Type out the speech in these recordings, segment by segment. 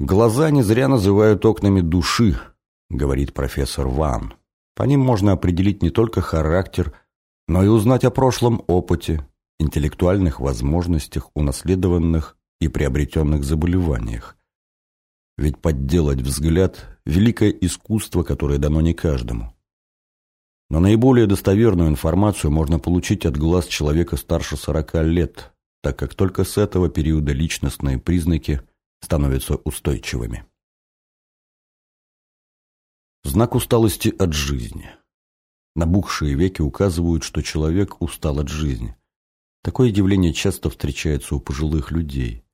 Глаза не зря называют окнами души, говорит профессор Ван. По ним можно определить не только характер, но и узнать о прошлом опыте, интеллектуальных возможностях, унаследованных и приобретенных заболеваниях. Ведь подделать взгляд – великое искусство, которое дано не каждому. Но наиболее достоверную информацию можно получить от глаз человека старше 40 лет, так как только с этого периода личностные признаки становятся устойчивыми. Знак усталости от жизни. Набухшие веки указывают, что человек устал от жизни. Такое явление часто встречается у пожилых людей.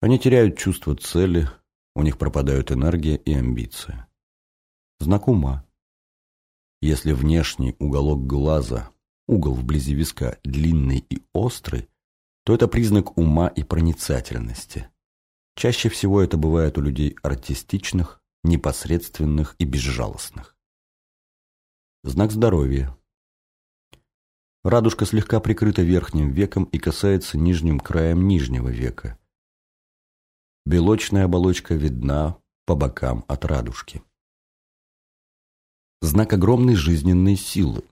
Они теряют чувство цели, у них пропадают энергия и амбиция. Знак ума. Если внешний уголок глаза, угол вблизи виска, длинный и острый, то это признак ума и проницательности. Чаще всего это бывает у людей артистичных, непосредственных и безжалостных. Знак здоровья. Радужка слегка прикрыта верхним веком и касается нижним краем нижнего века. Белочная оболочка видна по бокам от радужки. Знак огромной жизненной силы.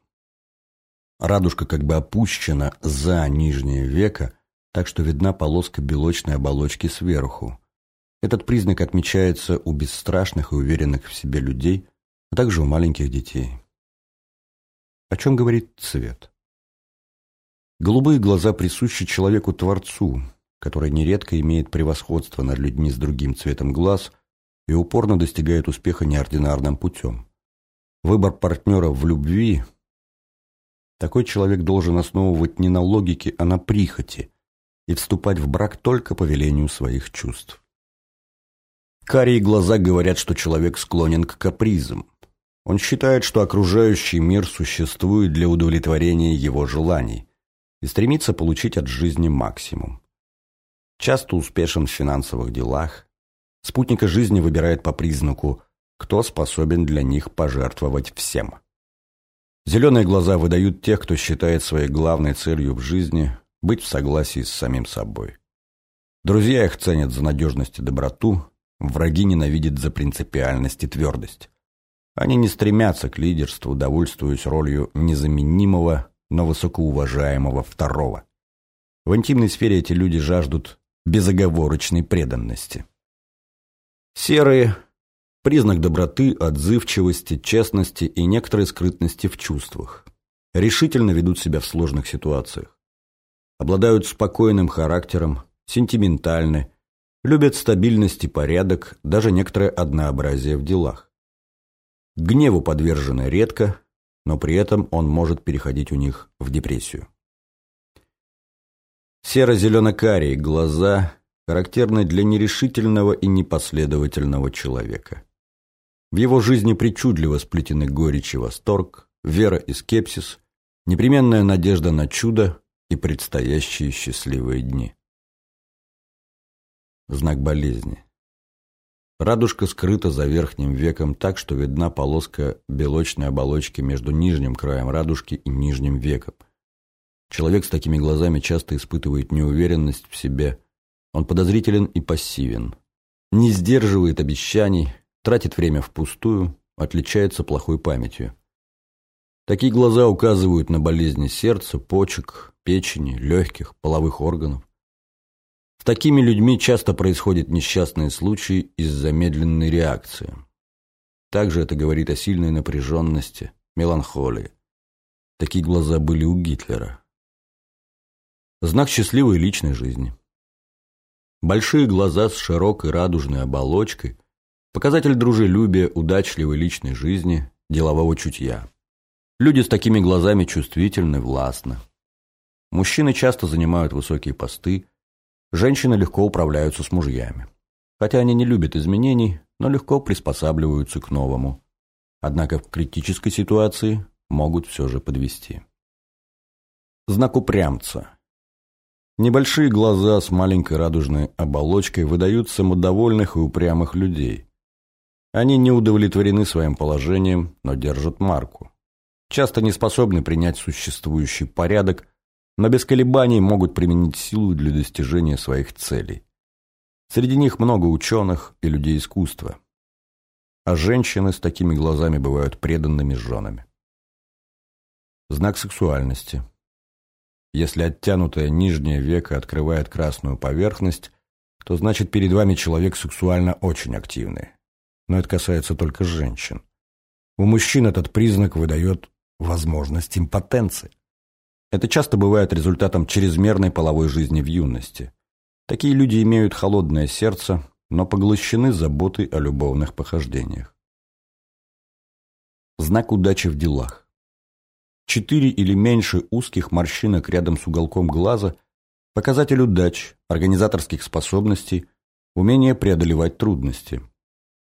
Радужка как бы опущена за нижнее веко, так что видна полоска белочной оболочки сверху. Этот признак отмечается у бесстрашных и уверенных в себе людей, а также у маленьких детей. О чем говорит цвет? Голубые глаза присущи человеку-творцу, который нередко имеет превосходство над людьми с другим цветом глаз и упорно достигает успеха неординарным путем. Выбор партнера в любви такой человек должен основывать не на логике, а на прихоти и вступать в брак только по велению своих чувств. Карие глаза говорят, что человек склонен к капризам. Он считает, что окружающий мир существует для удовлетворения его желаний и стремится получить от жизни максимум часто успешен в финансовых делах. Спутника жизни выбирает по признаку, кто способен для них пожертвовать всем. Зеленые глаза выдают тех, кто считает своей главной целью в жизни быть в согласии с самим собой. Друзья их ценят за надежность и доброту, враги ненавидят за принципиальность и твердость. Они не стремятся к лидерству, довольствуясь ролью незаменимого, но высокоуважаемого второго. В интимной сфере эти люди жаждут безоговорочной преданности. Серые – признак доброты, отзывчивости, честности и некоторой скрытности в чувствах. Решительно ведут себя в сложных ситуациях. Обладают спокойным характером, сентиментальны, любят стабильность и порядок, даже некоторое однообразие в делах. Гневу подвержены редко, но при этом он может переходить у них в депрессию. Серо-зелено-карие глаза характерны для нерешительного и непоследовательного человека. В его жизни причудливо сплетены горечь и восторг, вера и скепсис, непременная надежда на чудо и предстоящие счастливые дни. Знак болезни. Радужка скрыта за верхним веком так, что видна полоска белочной оболочки между нижним краем радужки и нижним веком. Человек с такими глазами часто испытывает неуверенность в себе. Он подозрителен и пассивен. Не сдерживает обещаний, тратит время впустую, отличается плохой памятью. Такие глаза указывают на болезни сердца, почек, печени, легких, половых органов. С такими людьми часто происходят несчастные случаи из-за медленной реакции. Также это говорит о сильной напряженности, меланхолии. Такие глаза были у Гитлера. Знак счастливой личной жизни. Большие глаза с широкой радужной оболочкой – показатель дружелюбия, удачливой личной жизни, делового чутья. Люди с такими глазами чувствительны, властны. Мужчины часто занимают высокие посты, женщины легко управляются с мужьями. Хотя они не любят изменений, но легко приспосабливаются к новому. Однако в критической ситуации могут все же подвести. Знак упрямца – Небольшие глаза с маленькой радужной оболочкой выдают самодовольных и упрямых людей. Они не удовлетворены своим положением, но держат марку. Часто не способны принять существующий порядок, но без колебаний могут применить силу для достижения своих целей. Среди них много ученых и людей искусства. А женщины с такими глазами бывают преданными женами. Знак сексуальности. Если оттянутое нижнее веко открывает красную поверхность, то значит перед вами человек сексуально очень активный. Но это касается только женщин. У мужчин этот признак выдает возможность импотенции. Это часто бывает результатом чрезмерной половой жизни в юности. Такие люди имеют холодное сердце, но поглощены заботой о любовных похождениях. Знак удачи в делах. Четыре или меньше узких морщинок рядом с уголком глаза – показатель удач, организаторских способностей, умение преодолевать трудности,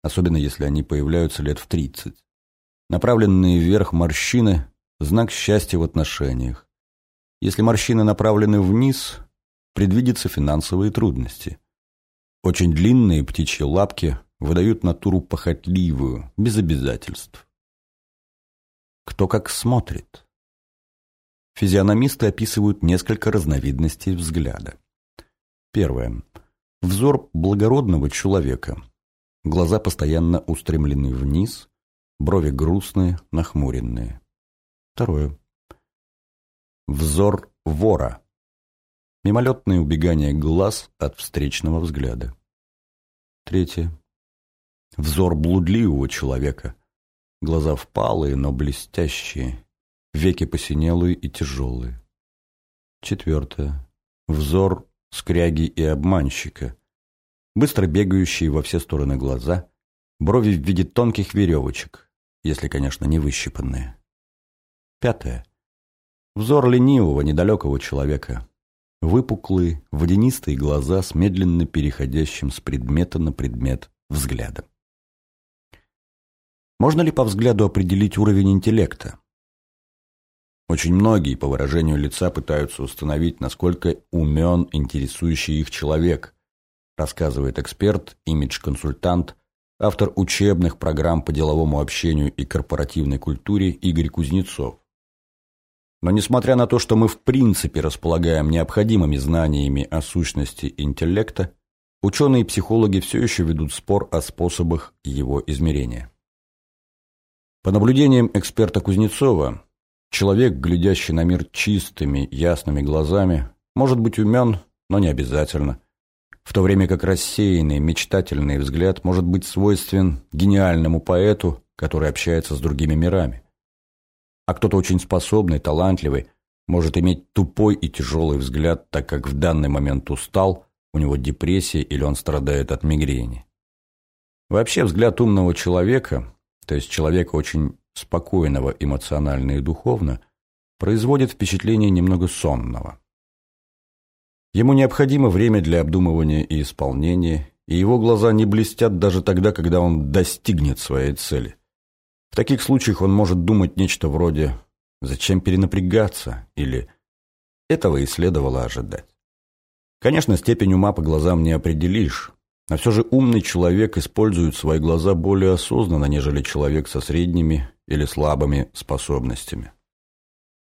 особенно если они появляются лет в 30. Направленные вверх морщины – знак счастья в отношениях. Если морщины направлены вниз, предвидятся финансовые трудности. Очень длинные птичьи лапки выдают натуру похотливую, без обязательств. Кто как смотрит. Физиономисты описывают несколько разновидностей взгляда. Первое. Взор благородного человека. Глаза постоянно устремлены вниз, брови грустные, нахмуренные. Второе. Взор вора. Мимолетное убегание глаз от встречного взгляда. Третье. Взор блудливого человека. Глаза впалые, но блестящие. Веки посинелые и тяжелые. Четвертое. Взор скряги и обманщика. Быстро бегающие во все стороны глаза. Брови в виде тонких веревочек, если, конечно, не выщипанные. Пятое. Взор ленивого, недалекого человека. Выпуклые, водянистые глаза с медленно переходящим с предмета на предмет взглядом. Можно ли по взгляду определить уровень интеллекта? Очень многие, по выражению лица, пытаются установить, насколько умен интересующий их человек, рассказывает эксперт, имидж-консультант, автор учебных программ по деловому общению и корпоративной культуре Игорь Кузнецов. Но несмотря на то, что мы в принципе располагаем необходимыми знаниями о сущности интеллекта, ученые и психологи все еще ведут спор о способах его измерения. По наблюдениям эксперта Кузнецова, человек, глядящий на мир чистыми, ясными глазами, может быть умен, но не обязательно, в то время как рассеянный, мечтательный взгляд может быть свойствен гениальному поэту, который общается с другими мирами. А кто-то очень способный, талантливый, может иметь тупой и тяжелый взгляд, так как в данный момент устал, у него депрессия или он страдает от мигрени. Вообще взгляд умного человека, то есть человека очень спокойного эмоционально и духовно, производит впечатление немного сонного. Ему необходимо время для обдумывания и исполнения, и его глаза не блестят даже тогда, когда он достигнет своей цели – в таких случаях он может думать нечто вроде «зачем перенапрягаться?» или «этого и следовало ожидать». Конечно, степень ума по глазам не определишь, но все же умный человек использует свои глаза более осознанно, нежели человек со средними или слабыми способностями.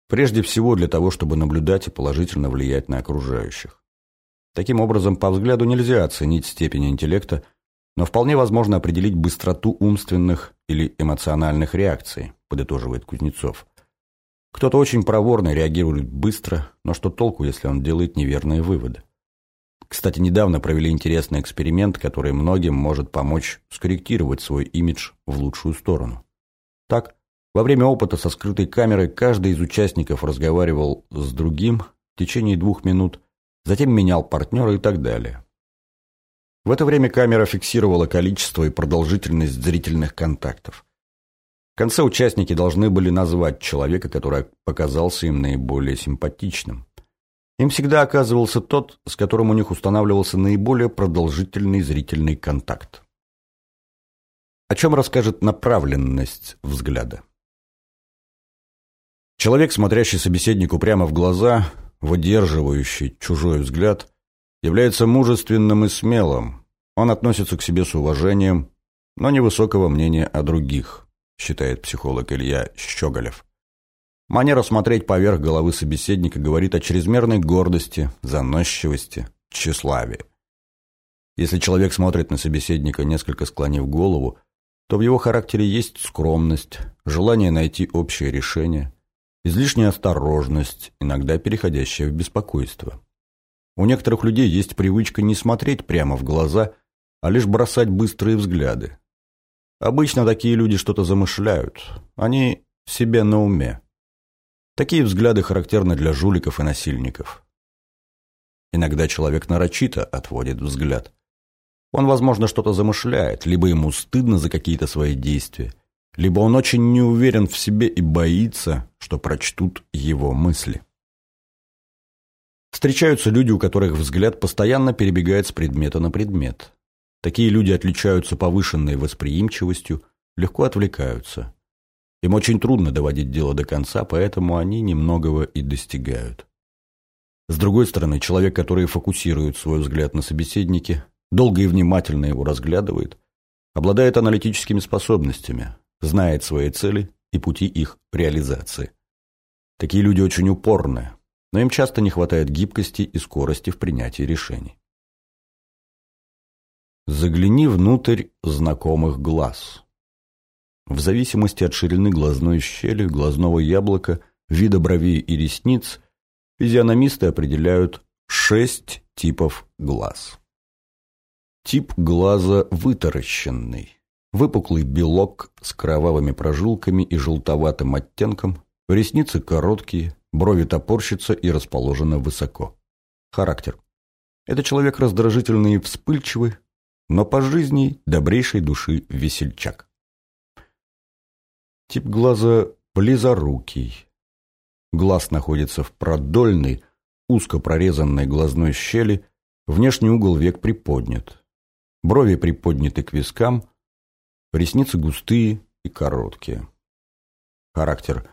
Прежде всего для того, чтобы наблюдать и положительно влиять на окружающих. Таким образом, по взгляду нельзя оценить степень интеллекта, но вполне возможно определить быстроту умственных или эмоциональных реакций, подытоживает Кузнецов. Кто-то очень проворно реагирует быстро, но что толку, если он делает неверные выводы? Кстати, недавно провели интересный эксперимент, который многим может помочь скорректировать свой имидж в лучшую сторону. Так, во время опыта со скрытой камерой каждый из участников разговаривал с другим в течение двух минут, затем менял партнера и так далее. В это время камера фиксировала количество и продолжительность зрительных контактов. В конце участники должны были назвать человека, который показался им наиболее симпатичным. Им всегда оказывался тот, с которым у них устанавливался наиболее продолжительный зрительный контакт. О чем расскажет направленность взгляда? Человек, смотрящий собеседнику прямо в глаза, выдерживающий чужой взгляд, является мужественным и смелым. Он относится к себе с уважением, но невысокого мнения о других, считает психолог Илья Щеголев. Манера смотреть поверх головы собеседника говорит о чрезмерной гордости, заносчивости, тщеславии. Если человек смотрит на собеседника, несколько склонив голову, то в его характере есть скромность, желание найти общее решение, излишняя осторожность, иногда переходящая в беспокойство. У некоторых людей есть привычка не смотреть прямо в глаза, а лишь бросать быстрые взгляды. Обычно такие люди что-то замышляют, они себе на уме. Такие взгляды характерны для жуликов и насильников. Иногда человек нарочито отводит взгляд. Он, возможно, что-то замышляет, либо ему стыдно за какие-то свои действия, либо он очень не уверен в себе и боится, что прочтут его мысли. Встречаются люди, у которых взгляд постоянно перебегает с предмета на предмет. Такие люди отличаются повышенной восприимчивостью, легко отвлекаются. Им очень трудно доводить дело до конца, поэтому они немногого и достигают. С другой стороны, человек, который фокусирует свой взгляд на собеседнике, долго и внимательно его разглядывает, обладает аналитическими способностями, знает свои цели и пути их реализации. Такие люди очень упорны, но им часто не хватает гибкости и скорости в принятии решений. Загляни внутрь знакомых глаз. В зависимости от ширины глазной щели, глазного яблока, вида бровей и ресниц, физиономисты определяют шесть типов глаз. Тип глаза вытаращенный. Выпуклый белок с кровавыми прожилками и желтоватым оттенком, ресницы короткие, брови топорщатся и расположены высоко. Характер. Это человек раздражительный и вспыльчивый, но по жизни добрейшей души весельчак. Тип глаза близорукий. Глаз находится в продольной, узко прорезанной глазной щели, внешний угол век приподнят. Брови приподняты к вискам, ресницы густые и короткие. Характер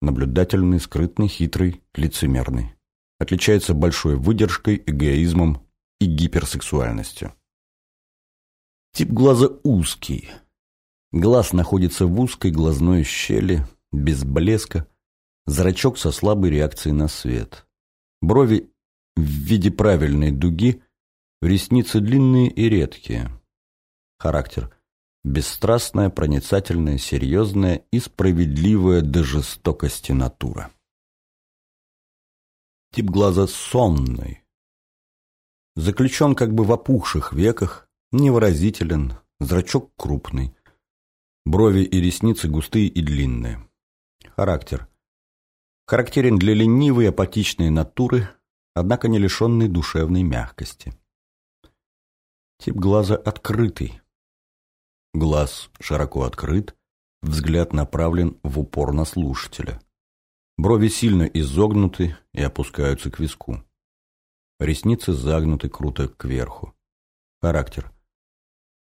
наблюдательный, скрытный, хитрый, лицемерный. Отличается большой выдержкой, эгоизмом и гиперсексуальностью. Тип глаза узкий. Глаз находится в узкой глазной щели, без блеска, зрачок со слабой реакцией на свет. Брови в виде правильной дуги Ресницы длинные и редкие. Характер. Бесстрастная, проницательная, серьезная и справедливая до жестокости натура. Тип глаза сонный. Заключен как бы в опухших веках, невыразителен, зрачок крупный. Брови и ресницы густые и длинные. Характер. Характерен для ленивой, апатичной натуры, однако не лишенной душевной мягкости. Тип глаза открытый. Глаз широко открыт, взгляд направлен в упор на слушателя. Брови сильно изогнуты и опускаются к виску. Ресницы загнуты круто кверху. Характер.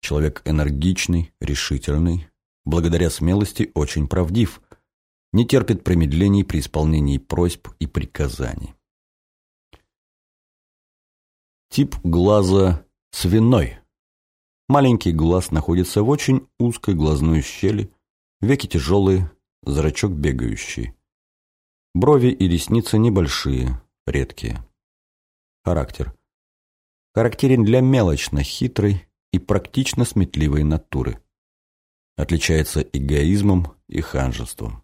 Человек энергичный, решительный, благодаря смелости очень правдив, не терпит промедлений при исполнении просьб и приказаний. Тип глаза Свиной. Маленький глаз находится в очень узкой глазной щели, веки тяжелые, зрачок бегающий. Брови и ресницы небольшие, редкие. Характер. Характерен для мелочно хитрой и практично сметливой натуры. Отличается эгоизмом и ханжеством.